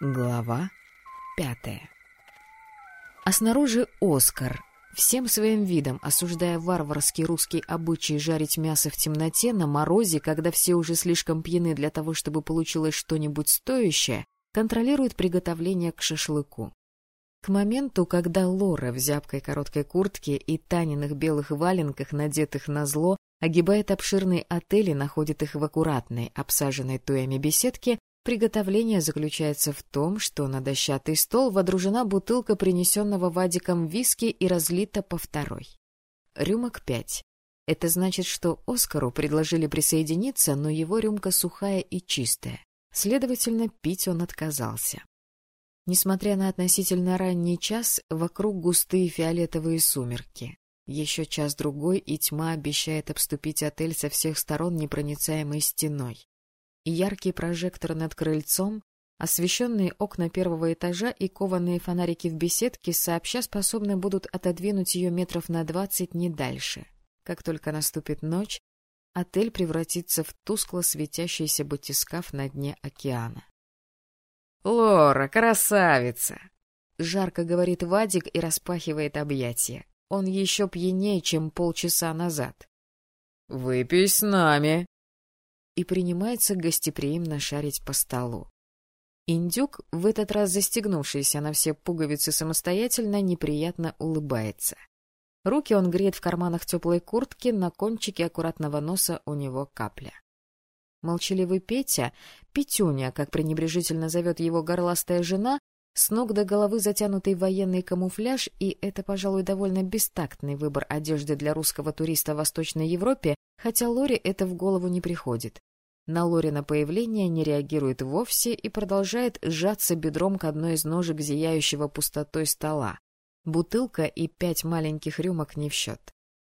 Глава пятая А снаружи Оскар, всем своим видом осуждая варварский русский обычай жарить мясо в темноте на морозе, когда все уже слишком пьяны для того, чтобы получилось что-нибудь стоящее, контролирует приготовление к шашлыку. К моменту, когда Лора в зябкой короткой куртке и Таниных белых валенках, надетых на зло, огибает обширный отель и находит их в аккуратной, обсаженной туями беседке, Приготовление заключается в том, что на дощатый стол водружена бутылка принесенного Вадиком виски и разлита по второй. Рюмок пять. Это значит, что Оскару предложили присоединиться, но его рюмка сухая и чистая. Следовательно, пить он отказался. Несмотря на относительно ранний час, вокруг густые фиолетовые сумерки. Еще час-другой, и тьма обещает обступить отель со всех сторон непроницаемой стеной яркий прожектор над крыльцом, освещенные окна первого этажа и кованые фонарики в беседке сообща способны будут отодвинуть ее метров на двадцать не дальше. Как только наступит ночь, отель превратится в тускло светящийся батискаф на дне океана. — Лора, красавица! — жарко говорит Вадик и распахивает объятия. Он еще пьянее, чем полчаса назад. — Выпей с нами! И принимается гостеприимно шарить по столу. Индюк, в этот раз застегнувшийся на все пуговицы самостоятельно, неприятно улыбается. Руки он греет в карманах теплой куртки, на кончике аккуратного носа у него капля. Молчаливый Петя, Петюня, как пренебрежительно зовет его горластая жена, с ног до головы затянутый военный камуфляж, и это, пожалуй, довольно бестактный выбор одежды для русского туриста в Восточной Европе, хотя Лоре это в голову не приходит. На Лорина появление не реагирует вовсе и продолжает сжаться бедром к одной из ножек зияющего пустотой стола. Бутылка и пять маленьких рюмок не в счет.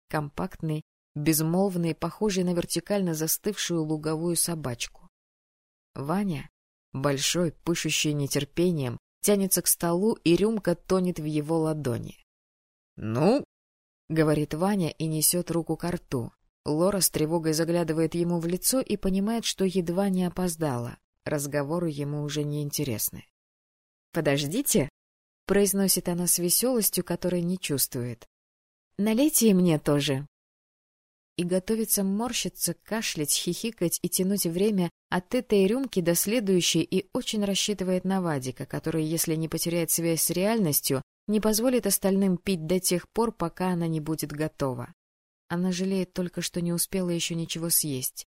Компактный, безмолвный, похожий на вертикально застывшую луговую собачку. Ваня, большой, пышущий нетерпением, тянется к столу, и рюмка тонет в его ладони. — Ну? — говорит Ваня и несет руку к рту. Лора с тревогой заглядывает ему в лицо и понимает, что едва не опоздала. Разговоры ему уже не интересны. «Подождите», — произносит она с веселостью, которой не чувствует. «Налейте и мне тоже». И готовится морщиться, кашлять, хихикать и тянуть время от этой рюмки до следующей и очень рассчитывает на Вадика, который, если не потеряет связь с реальностью, не позволит остальным пить до тех пор, пока она не будет готова. Она жалеет только, что не успела еще ничего съесть.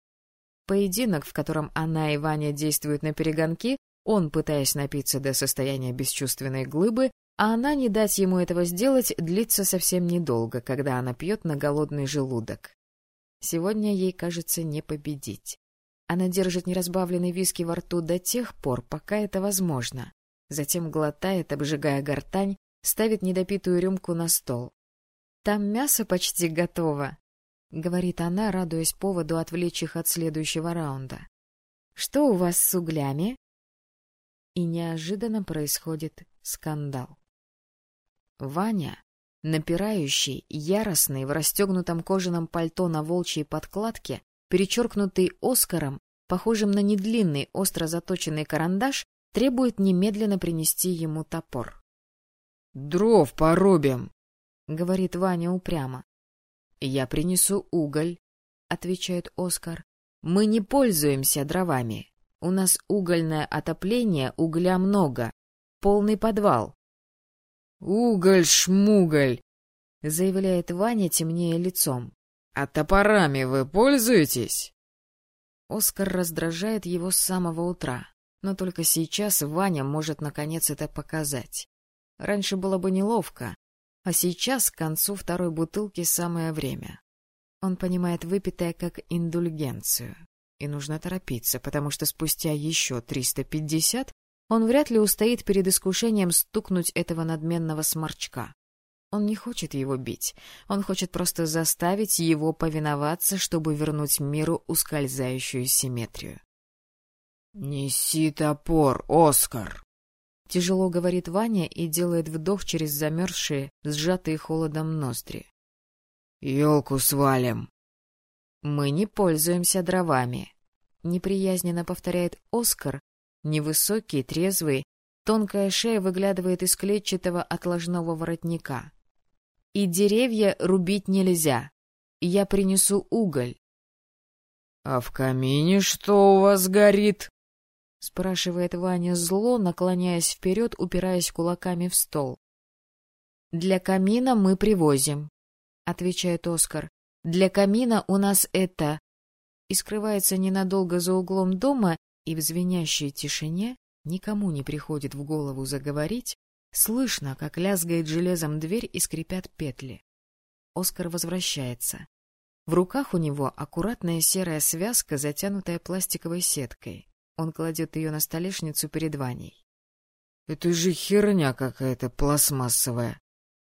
Поединок, в котором она и Ваня действуют на перегонки, он, пытаясь напиться до состояния бесчувственной глыбы, а она не дать ему этого сделать, длится совсем недолго, когда она пьет на голодный желудок. Сегодня ей, кажется, не победить. Она держит неразбавленный виски во рту до тех пор, пока это возможно. Затем глотает, обжигая гортань, ставит недопитую рюмку на стол. Там мясо почти готово, — говорит она, радуясь поводу отвлечь их от следующего раунда. — Что у вас с углями? И неожиданно происходит скандал. Ваня, напирающий, яростный, в расстегнутом кожаном пальто на волчьей подкладке, перечеркнутый Оскаром, похожим на недлинный, остро заточенный карандаш, требует немедленно принести ему топор. — Дров порубим! — говорит Ваня упрямо. — Я принесу уголь, — отвечает Оскар. — Мы не пользуемся дровами. У нас угольное отопление, угля много. Полный подвал. — Уголь-шмуголь, — заявляет Ваня темнее лицом. — А топорами вы пользуетесь? Оскар раздражает его с самого утра, но только сейчас Ваня может наконец это показать. Раньше было бы неловко, а сейчас, к концу второй бутылки, самое время. Он понимает выпитое как индульгенцию. И нужно торопиться, потому что спустя еще 350 он вряд ли устоит перед искушением стукнуть этого надменного сморчка. Он не хочет его бить, он хочет просто заставить его повиноваться, чтобы вернуть миру ускользающую симметрию. — Неси топор, Оскар! Тяжело говорит Ваня и делает вдох через замерзшие, сжатые холодом ноздри. «Елку свалим!» «Мы не пользуемся дровами», — неприязненно повторяет Оскар, невысокий, трезвый, Тонкая шея выглядывает из клетчатого отложного воротника. «И деревья рубить нельзя. Я принесу уголь». «А в камине что у вас горит?» — спрашивает Ваня зло, наклоняясь вперед, упираясь кулаками в стол. «Для камина мы привозим», — отвечает Оскар. «Для камина у нас это...» И скрывается ненадолго за углом дома, и в звенящей тишине никому не приходит в голову заговорить, слышно, как лязгает железом дверь и скрипят петли. Оскар возвращается. В руках у него аккуратная серая связка, затянутая пластиковой сеткой. Он кладет ее на столешницу перед Ваней. — Это же херня какая-то пластмассовая.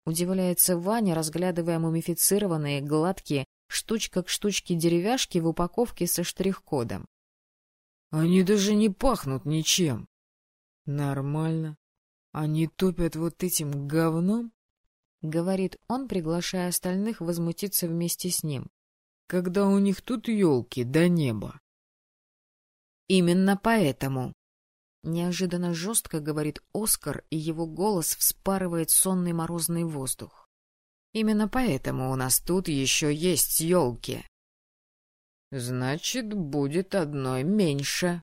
Удивляется Ваня, разглядывая мумифицированные, гладкие, штучка к штучке деревяшки в упаковке со штрих-кодом. — Они даже не пахнут ничем. — Нормально. Они топят вот этим говном? — говорит он, приглашая остальных возмутиться вместе с ним. — Когда у них тут елки до неба. — Именно поэтому. Неожиданно жестко говорит Оскар, и его голос вспарывает сонный морозный воздух. Именно поэтому у нас тут еще есть елки. — Значит, будет одной меньше,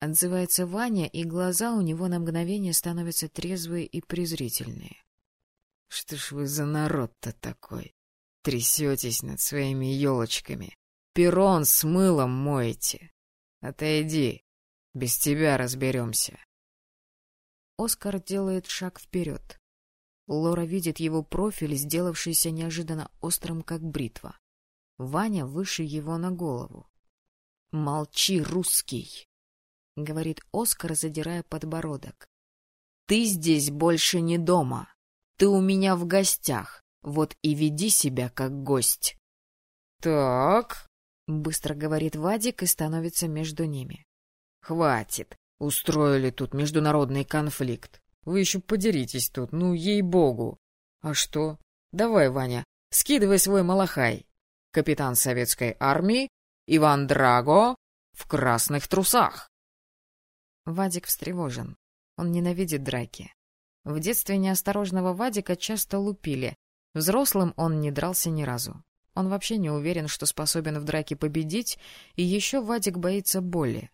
Отзывается Ваня, и глаза у него на мгновение становятся трезвые и презрительные. — Что ж вы за народ-то такой? Трясетесь над своими елочками. Перрон с мылом моете. Отойди, без тебя разберемся. Оскар делает шаг вперед. Лора видит его профиль, сделавшийся неожиданно острым, как бритва. Ваня выше его на голову. «Молчи, русский!» — говорит Оскар, задирая подбородок. «Ты здесь больше не дома. Ты у меня в гостях. Вот и веди себя как гость». «Так», — быстро говорит Вадик и становится между ними. «Хватит. Устроили тут международный конфликт. Вы еще подеритесь тут, ну, ей-богу. А что? Давай, Ваня, скидывай свой малахай. Капитан советской армии Иван Драго в красных трусах. Вадик встревожен. Он ненавидит драки. В детстве неосторожного Вадика часто лупили. Взрослым он не дрался ни разу. Он вообще не уверен, что способен в драке победить, и еще Вадик боится боли.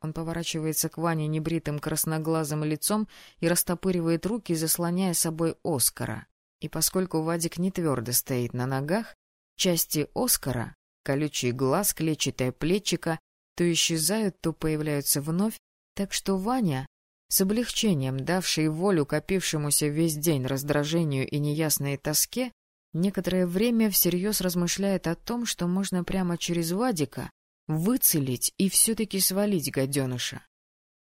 Он поворачивается к Ване небритым красноглазым лицом и растопыривает руки, заслоняя собой Оскара. И поскольку Вадик не твердо стоит на ногах, части Оскара, колючий глаз, клетчатое плечико, то исчезают, то появляются вновь, так что Ваня, с облегчением давший волю копившемуся весь день раздражению и неясной тоске, некоторое время всерьез размышляет о том, что можно прямо через Вадика выцелить и все-таки свалить гаденыша.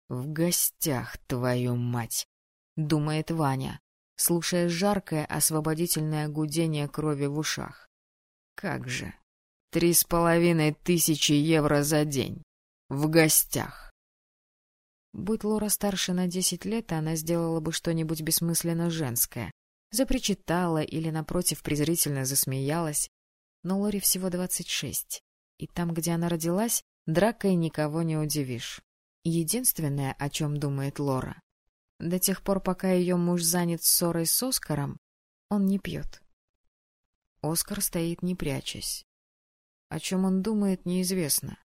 «В гостях, твою мать!» — думает Ваня, слушая жаркое освободительное гудение крови в ушах. «Как же! Три с половиной тысячи евро за день! В гостях!» Будь Лора старше на десять лет, она сделала бы что-нибудь бессмысленно женское. Запричитала или, напротив, презрительно засмеялась. Но Лоре всего двадцать шесть. И там, где она родилась, дракой никого не удивишь. Единственное, о чем думает Лора, до тех пор, пока ее муж занят ссорой с Оскаром, он не пьет. Оскар стоит не прячась. О чем он думает, неизвестно.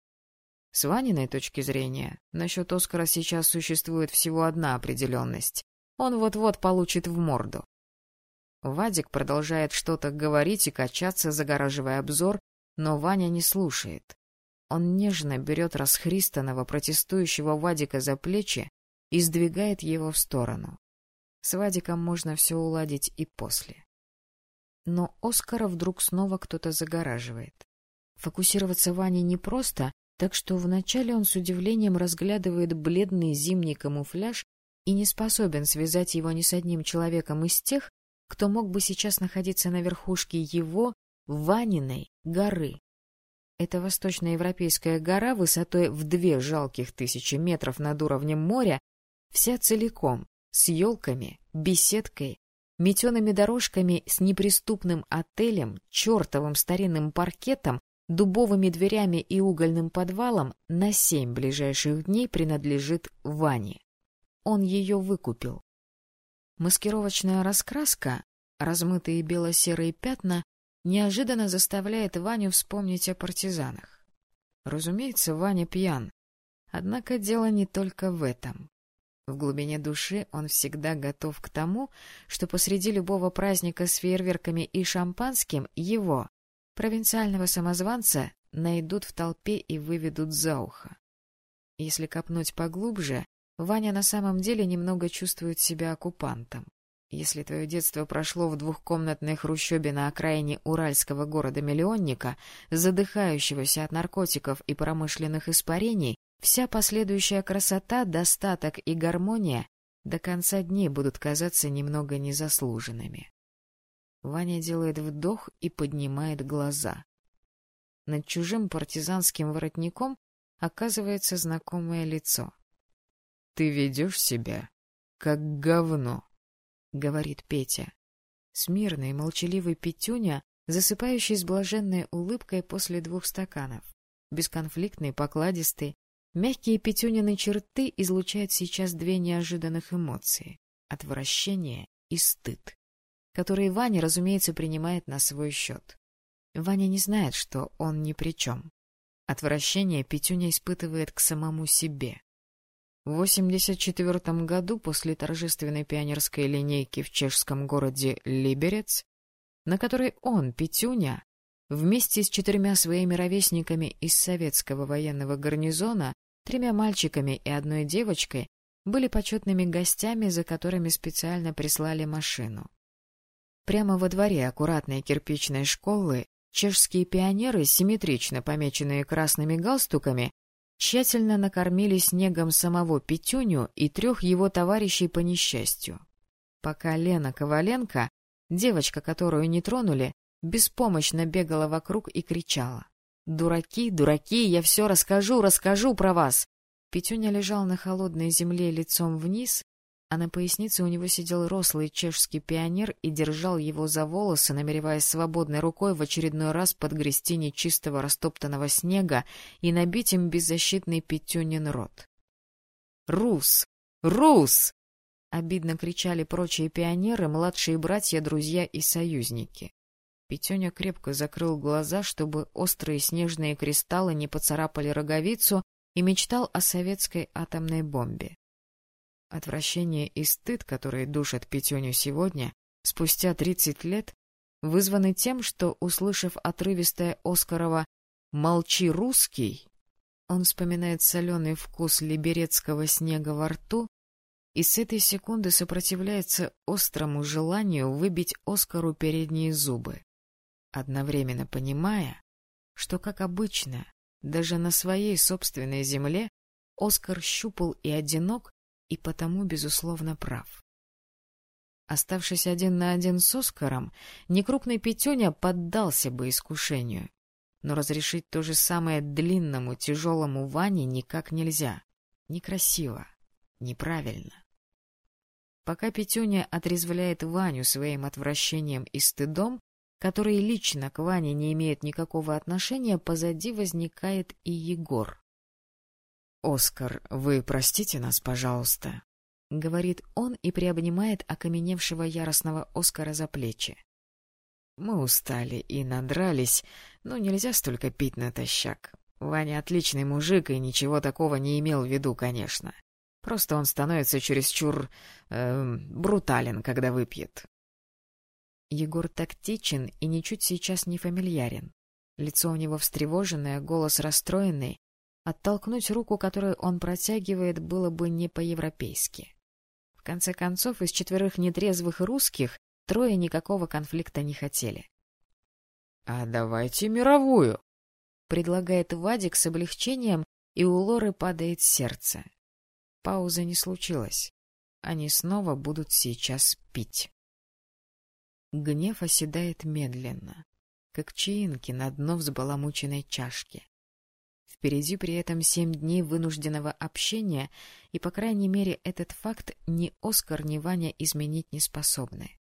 С Ваниной точки зрения, насчет Оскара сейчас существует всего одна определенность. Он вот-вот получит в морду. Вадик продолжает что-то говорить и качаться, загораживая обзор, но Ваня не слушает. Он нежно берет расхристанного, протестующего Вадика за плечи и сдвигает его в сторону. С Вадиком можно все уладить и после. Но Оскара вдруг снова кто-то загораживает. Фокусироваться Ване непросто, так что вначале он с удивлением разглядывает бледный зимний камуфляж и не способен связать его ни с одним человеком из тех, кто мог бы сейчас находиться на верхушке его, Ваниной, горы. Это восточноевропейская гора высотой в две жалких тысячи метров над уровнем моря, вся целиком, с елками, беседкой, метеными дорожками, с неприступным отелем, чертовым старинным паркетом дубовыми дверями и угольным подвалом на семь ближайших дней принадлежит Ване. он ее выкупил. Маскировочная раскраска, размытые бело-серые пятна, неожиданно заставляет Ваню вспомнить о партизанах. Разумеется, Ваня пьян. Однако дело не только в этом. В глубине души он всегда готов к тому, что посреди любого праздника с фейерверками и шампанским его, провинциального самозванца, найдут в толпе и выведут за ухо. Если копнуть поглубже, Ваня на самом деле немного чувствует себя оккупантом. Если твое детство прошло в двухкомнатной хрущебе на окраине уральского города-миллионника, задыхающегося от наркотиков и промышленных испарений, вся последующая красота, достаток и гармония до конца дней будут казаться немного незаслуженными. Ваня делает вдох и поднимает глаза. Над чужим партизанским воротником оказывается знакомое лицо. — Ты ведешь себя как говно. — говорит Петя. Смирный, молчаливый Петюня, засыпающий с блаженной улыбкой после двух стаканов. Бесконфликтный, покладистый. Мягкие Петюнины черты излучают сейчас две неожиданных эмоции — отвращение и стыд, которые Ваня, разумеется, принимает на свой счет. Ваня не знает, что он ни при чем. Отвращение Петюня испытывает к самому себе. В 1984 году, после торжественной пионерской линейки в чешском городе Либерец, на которой он, Петюня, вместе с четырьмя своими ровесниками из советского военного гарнизона, тремя мальчиками и одной девочкой, были почетными гостями, за которыми специально прислали машину. Прямо во дворе аккуратной кирпичной школы чешские пионеры, симметрично помеченные красными галстуками, тщательно накормили снегом самого Петюню и трех его товарищей по несчастью. Пока Лена Коваленко, девочка, которую не тронули, беспомощно бегала вокруг и кричала. «Дураки, дураки, я все расскажу, расскажу про вас!» Петюня лежал на холодной земле лицом вниз, а на пояснице у него сидел рослый чешский пионер и держал его за волосы, намереваясь свободной рукой в очередной раз подгрести нечистого растоптанного снега и набить им беззащитный Петюнин рот. «Рус! Рус!» — обидно кричали прочие пионеры, младшие братья, друзья и союзники. Петюня крепко закрыл глаза, чтобы острые снежные кристаллы не поцарапали роговицу, и мечтал о советской атомной бомбе. Отвращение и стыд, которые душат Петюню сегодня, спустя тридцать лет, вызваны тем, что, услышав отрывистое Оскарова «Молчи, русский!», он вспоминает соленый вкус либерецкого снега во рту и с этой секунды сопротивляется острому желанию выбить Оскару передние зубы, одновременно понимая, что, как обычно, даже на своей собственной земле Оскар щупал и одинок, и потому, безусловно, прав. Оставшись один на один с Оскаром, некрупный Петюня поддался бы искушению. Но разрешить то же самое длинному, тяжелому Ване никак нельзя. Некрасиво, неправильно. Пока Петюня отрезвляет Ваню своим отвращением и стыдом, которые лично к Ване не имеют никакого отношения, позади возникает и Егор. «Оскар, вы простите нас, пожалуйста», — говорит он и приобнимает окаменевшего яростного Оскара за плечи. «Мы устали и надрались, но нельзя столько пить натощак. Ваня отличный мужик и ничего такого не имел в виду, конечно. Просто он становится чересчур... Э, брутален, когда выпьет». Егор тактичен и ничуть сейчас не фамильярен. Лицо у него встревоженное, голос расстроенный, Оттолкнуть руку, которую он протягивает, было бы не по-европейски. В конце концов, из четверых нетрезвых русских трое никакого конфликта не хотели. — А давайте мировую! — предлагает Вадик с облегчением, и у Лоры падает сердце. Паузы не случилось. Они снова будут сейчас пить. Гнев оседает медленно, как чаинки на дно взбаламученной чашки. Впереди при этом семь дней вынужденного общения, и, по крайней мере, этот факт ни Оскар, ни Ваня изменить не способны.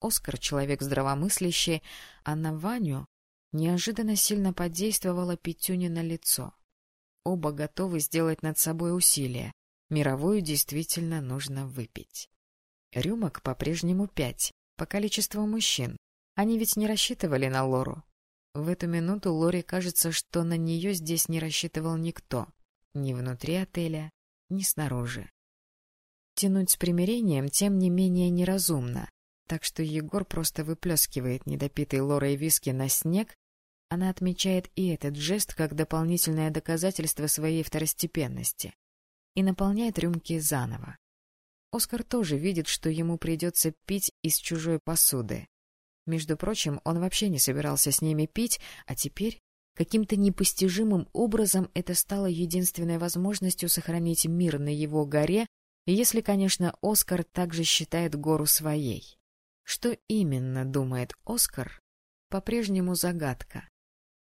Оскар — человек здравомыслящий, а на Ваню неожиданно сильно подействовало Петюни на лицо. Оба готовы сделать над собой усилие, Мировую действительно нужно выпить. Рюмок по-прежнему пять, по количеству мужчин. Они ведь не рассчитывали на Лору. В эту минуту Лоре кажется, что на нее здесь не рассчитывал никто. Ни внутри отеля, ни снаружи. Тянуть с примирением, тем не менее, неразумно. Так что Егор просто выплескивает недопитый Лорой виски на снег. Она отмечает и этот жест как дополнительное доказательство своей второстепенности. И наполняет рюмки заново. Оскар тоже видит, что ему придется пить из чужой посуды. Между прочим, он вообще не собирался с ними пить, а теперь каким-то непостижимым образом это стало единственной возможностью сохранить мир на его горе если, конечно, Оскар также считает гору своей. Что именно думает Оскар, по-прежнему загадка.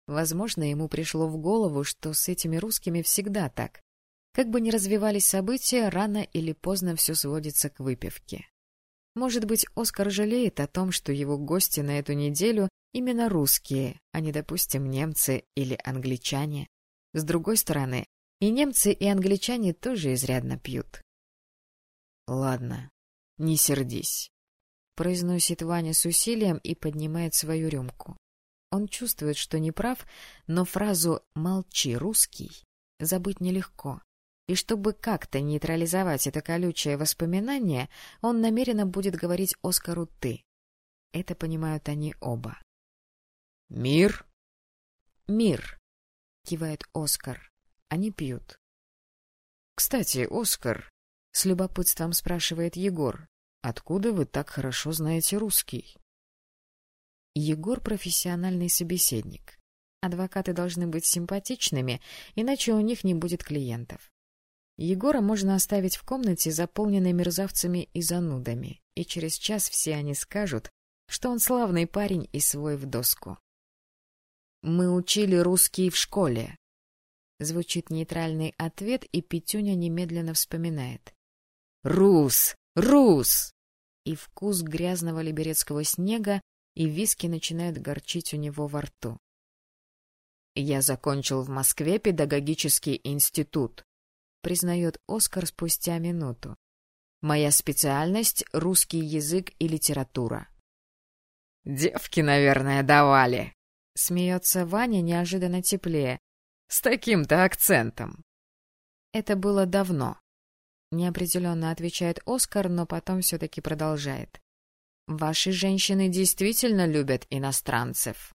Возможно, ему пришло в голову, что с этими русскими всегда так. Как бы ни развивались события, рано или поздно все сводится к выпивке. Может быть, Оскар жалеет о том, что его гости на эту неделю именно русские, а не, допустим, немцы или англичане. С другой стороны, и немцы, и англичане тоже изрядно пьют. — Ладно, не сердись, — произносит Ваня с усилием и поднимает свою рюмку. Он чувствует, что не прав, но фразу «молчи, русский» забыть нелегко. И чтобы как-то нейтрализовать это колючее воспоминание, он намеренно будет говорить Оскару «ты». Это понимают они оба. «Мир?» «Мир», — кивает Оскар. Они пьют. «Кстати, Оскар, — с любопытством спрашивает Егор. «Откуда вы так хорошо знаете русский?» Егор — профессиональный собеседник. Адвокаты должны быть симпатичными, иначе у них не будет клиентов. Егора можно оставить в комнате, заполненной мерзавцами и занудами, и через час все они скажут, что он славный парень и свой в доску. «Мы учили русский в школе», — звучит нейтральный ответ, и Петюня немедленно вспоминает. Рус! Рус! И вкус грязного либерецкого снега, и виски начинают горчить у него во рту. «Я закончил в Москве педагогический институт», — признает Оскар спустя минуту. «Моя специальность — русский язык и литература». «Девки, наверное, давали», — смеется Ваня неожиданно теплее. «С таким-то акцентом». Это было давно. Неопределенно отвечает Оскар, но потом все-таки продолжает. «Ваши женщины действительно любят иностранцев?»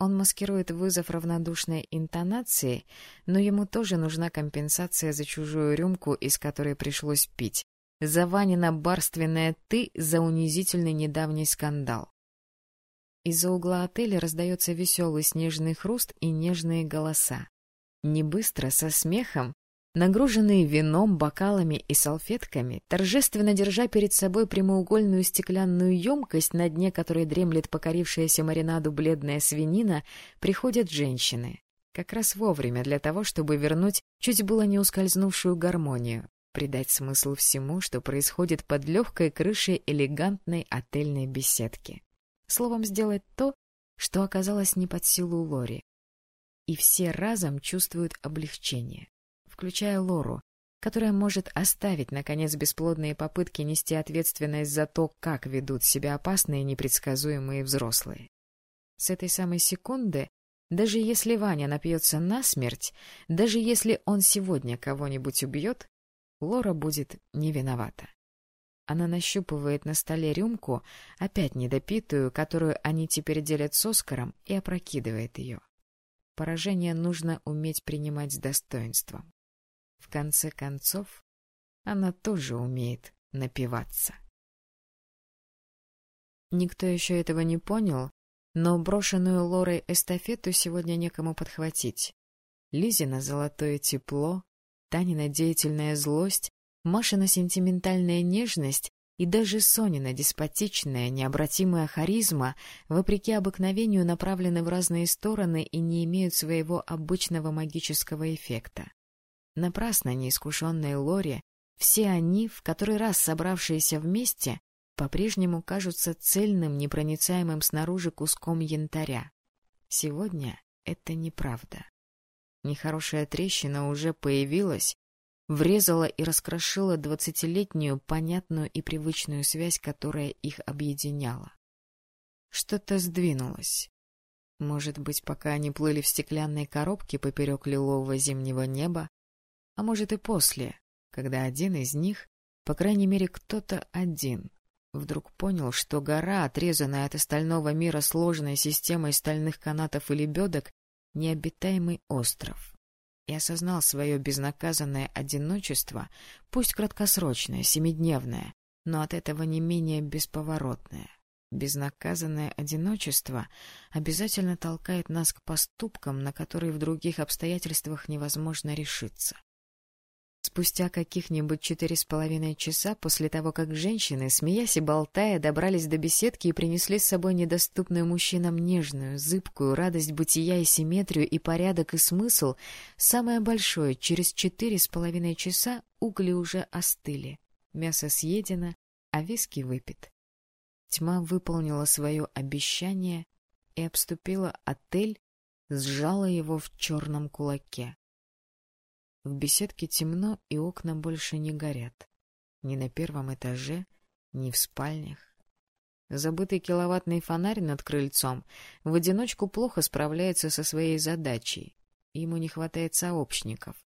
Он маскирует вызов равнодушной интонации, но ему тоже нужна компенсация за чужую рюмку, из которой пришлось пить. За Ванина барственное «ты» за унизительный недавний скандал. Из-за угла отеля раздается веселый снежный хруст и нежные голоса. Не быстро, со смехом, Нагруженные вином, бокалами и салфетками, торжественно держа перед собой прямоугольную стеклянную емкость, на дне которой дремлет покорившаяся маринаду бледная свинина, приходят женщины. Как раз вовремя для того, чтобы вернуть чуть было не ускользнувшую гармонию, придать смысл всему, что происходит под легкой крышей элегантной отельной беседки. Словом, сделать то, что оказалось не под силу Лори. И все разом чувствуют облегчение включая Лору, которая может оставить, наконец, бесплодные попытки нести ответственность за то, как ведут себя опасные непредсказуемые взрослые. С этой самой секунды, даже если Ваня напьется насмерть, даже если он сегодня кого-нибудь убьет, Лора будет не виновата. Она нащупывает на столе рюмку, опять недопитую, которую они теперь делят с Оскаром, и опрокидывает ее. Поражение нужно уметь принимать с достоинством. В конце концов, она тоже умеет напиваться. Никто еще этого не понял, но брошенную Лорой эстафету сегодня некому подхватить. Лизина золотое тепло, Танина деятельная злость, Машина сентиментальная нежность и даже Сонина деспотичная, необратимая харизма, вопреки обыкновению, направлены в разные стороны и не имеют своего обычного магического эффекта. Напрасно неискушенные Лори, все они, в который раз собравшиеся вместе, по-прежнему кажутся цельным, непроницаемым снаружи куском янтаря. Сегодня это неправда. Нехорошая трещина уже появилась, врезала и раскрошила двадцатилетнюю понятную и привычную связь, которая их объединяла. Что-то сдвинулось. Может быть, пока они плыли в стеклянной коробке поперек лилового зимнего неба, а может и после, когда один из них, по крайней мере кто-то один, вдруг понял, что гора, отрезанная от остального мира сложной системой стальных канатов и лебедок, необитаемый остров, и осознал свое безнаказанное одиночество, пусть краткосрочное, семидневное, но от этого не менее бесповоротное. Безнаказанное одиночество обязательно толкает нас к поступкам, на которые в других обстоятельствах невозможно решиться. Спустя каких-нибудь четыре с половиной часа после того, как женщины, смеясь и болтая, добрались до беседки и принесли с собой недоступную мужчинам нежную, зыбкую радость бытия и симметрию и порядок и смысл, самое большое, через четыре с половиной часа угли уже остыли, мясо съедено, а виски выпит. Тьма выполнила свое обещание и обступила отель, сжала его в черном кулаке. В беседке темно, и окна больше не горят. Ни на первом этаже, ни в спальнях. Забытый киловаттный фонарь над крыльцом в одиночку плохо справляется со своей задачей. Ему не хватает сообщников.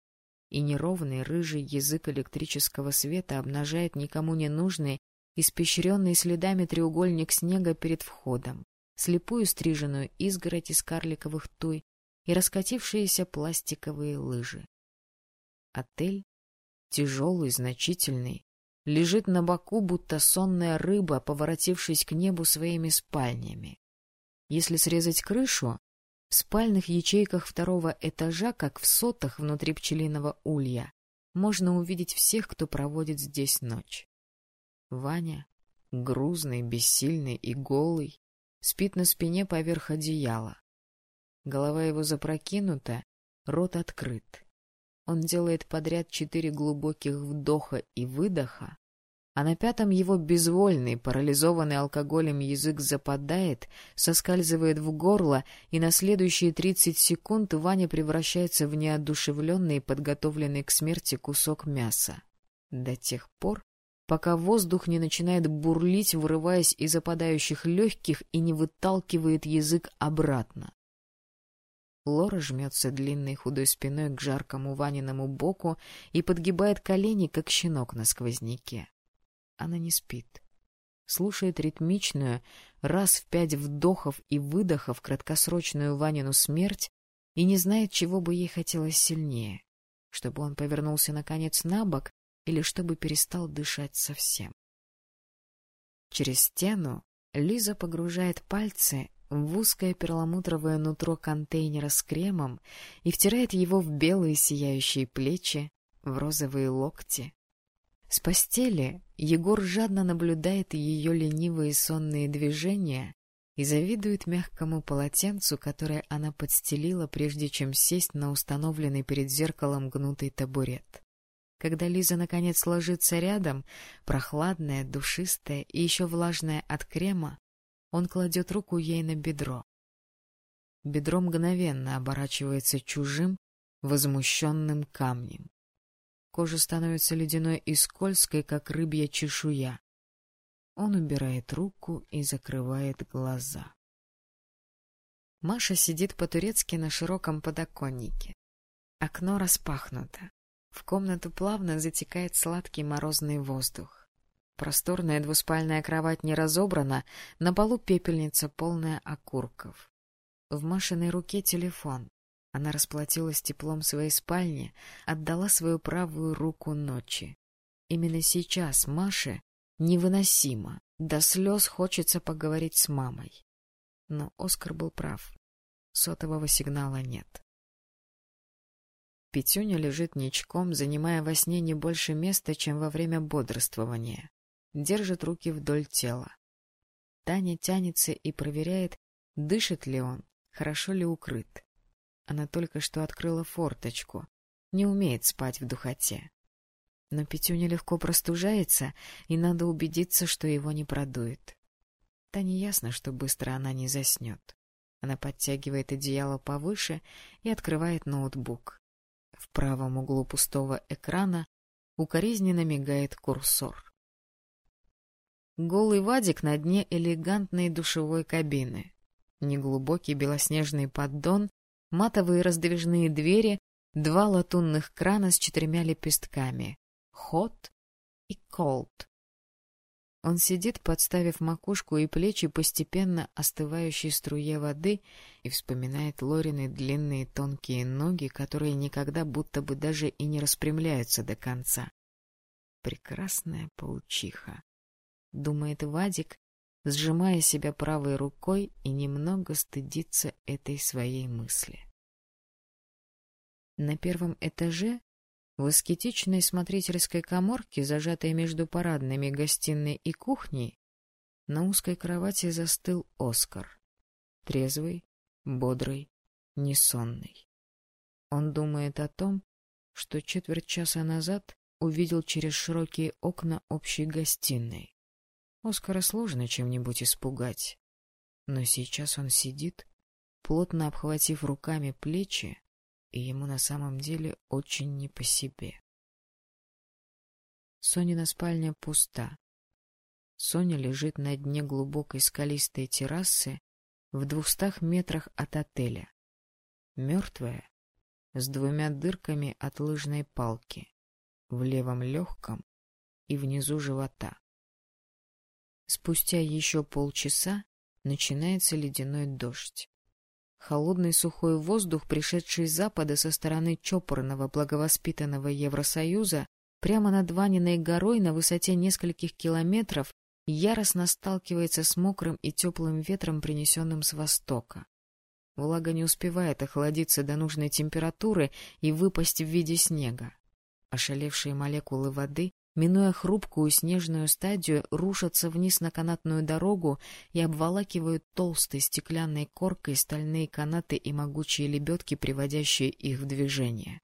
И неровный рыжий язык электрического света обнажает никому не нужный испещренный следами треугольник снега перед входом, слепую стриженную изгородь из карликовых туй и раскатившиеся пластиковые лыжи. Отель, тяжелый, значительный, лежит на боку, будто сонная рыба, поворотившись к небу своими спальнями. Если срезать крышу, в спальных ячейках второго этажа, как в сотах внутри пчелиного улья, можно увидеть всех, кто проводит здесь ночь. Ваня, грузный, бессильный и голый, спит на спине поверх одеяла. Голова его запрокинута, рот открыт. Он делает подряд четыре глубоких вдоха и выдоха, а на пятом его безвольный, парализованный алкоголем язык западает, соскальзывает в горло, и на следующие тридцать секунд Ваня превращается в неодушевленный подготовленный к смерти кусок мяса. До тех пор, пока воздух не начинает бурлить, вырываясь из опадающих легких и не выталкивает язык обратно. Лора жмется длинной худой спиной к жаркому Ваниному боку и подгибает колени, как щенок на сквозняке. Она не спит. Слушает ритмичную, раз в пять вдохов и выдохов краткосрочную Ванину смерть и не знает, чего бы ей хотелось сильнее. Чтобы он повернулся, наконец, на бок или чтобы перестал дышать совсем. Через стену Лиза погружает пальцы в узкое перламутровое нутро контейнера с кремом и втирает его в белые сияющие плечи, в розовые локти. С постели Егор жадно наблюдает ее ленивые сонные движения и завидует мягкому полотенцу, которое она подстелила, прежде чем сесть на установленный перед зеркалом гнутый табурет. Когда Лиза наконец ложится рядом, прохладная, душистая и еще влажная от крема, он кладет руку ей на бедро. Бедро мгновенно оборачивается чужим, возмущенным камнем. Кожа становится ледяной и скользкой, как рыбья чешуя. Он убирает руку и закрывает глаза. Маша сидит по-турецки на широком подоконнике. Окно распахнуто. В комнату плавно затекает сладкий морозный воздух. Просторная двуспальная кровать не разобрана, на полу пепельница, полная окурков. В Машиной руке телефон. Она расплатилась теплом своей спальни, отдала свою правую руку ночи. Именно сейчас Маше невыносимо, до слез хочется поговорить с мамой. Но Оскар был прав. Сотового сигнала нет. Петюня лежит ничком, занимая во сне не больше места, чем во время бодрствования. Держит руки вдоль тела. Таня тянется и проверяет, дышит ли он, хорошо ли укрыт. Она только что открыла форточку, не умеет спать в духоте. Но Петюня легко простужается, и надо убедиться, что его не продует. Тане ясно, что быстро она не заснет. Она подтягивает одеяло повыше и открывает ноутбук. В правом углу пустого экрана укоризненно мигает курсор. Голый Вадик на дне элегантной душевой кабины. Неглубокий белоснежный поддон, матовые раздвижные двери, два латунных крана с четырьмя лепестками — hot и cold. Он сидит, подставив макушку и плечи постепенно остывающей струе воды и вспоминает Лорины длинные тонкие ноги, которые никогда будто бы даже и не распрямляются до конца. Прекрасная паучиха думает Вадик, сжимая себя правой рукой и немного стыдится этой своей мысли. На первом этаже, в аскетичной смотрительской коморке, зажатой между парадными гостиной и кухней, на узкой кровати застыл Оскар. Трезвый, бодрый, несонный. Он думает о том, что четверть часа назад увидел через широкие окна общей гостиной. Оскара сложно чем-нибудь испугать. Но сейчас он сидит, плотно обхватив руками плечи, и ему на самом деле очень не по себе. Сонина спальня пуста. Соня лежит на дне глубокой скалистой террасы в двухстах метрах от отеля. Мертвая, с двумя дырками от лыжной палки, в левом легком и внизу живота. Спустя еще полчаса начинается ледяной дождь. Холодный сухой воздух, пришедший с запада со стороны чопорного благовоспитанного Евросоюза, прямо над Ваниной горой на высоте нескольких километров, яростно сталкивается с мокрым и теплым ветром, принесенным с востока. Влага не успевает охладиться до нужной температуры и выпасть в виде снега. Ошалевшие молекулы воды минуя хрупкую снежную стадию, рушатся вниз на канатную дорогу и обволакивают толстой стеклянной коркой стальные канаты и могучие лебедки, приводящие их в движение.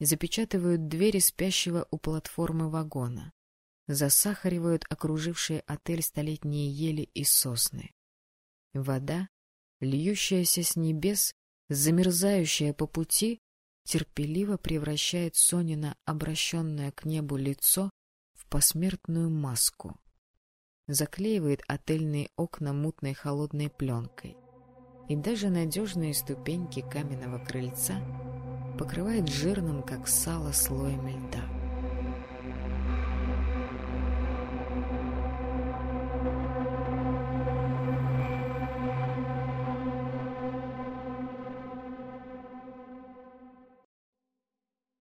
Запечатывают двери спящего у платформы вагона. Засахаривают окружившие отель столетние ели и сосны. Вода, льющаяся с небес, замерзающая по пути, терпеливо превращает Сонина обращенное к небу лицо посмертную маску. Заклеивает отельные окна мутной холодной пленкой. И даже надежные ступеньки каменного крыльца покрывает жирным, как сало, слоем льда.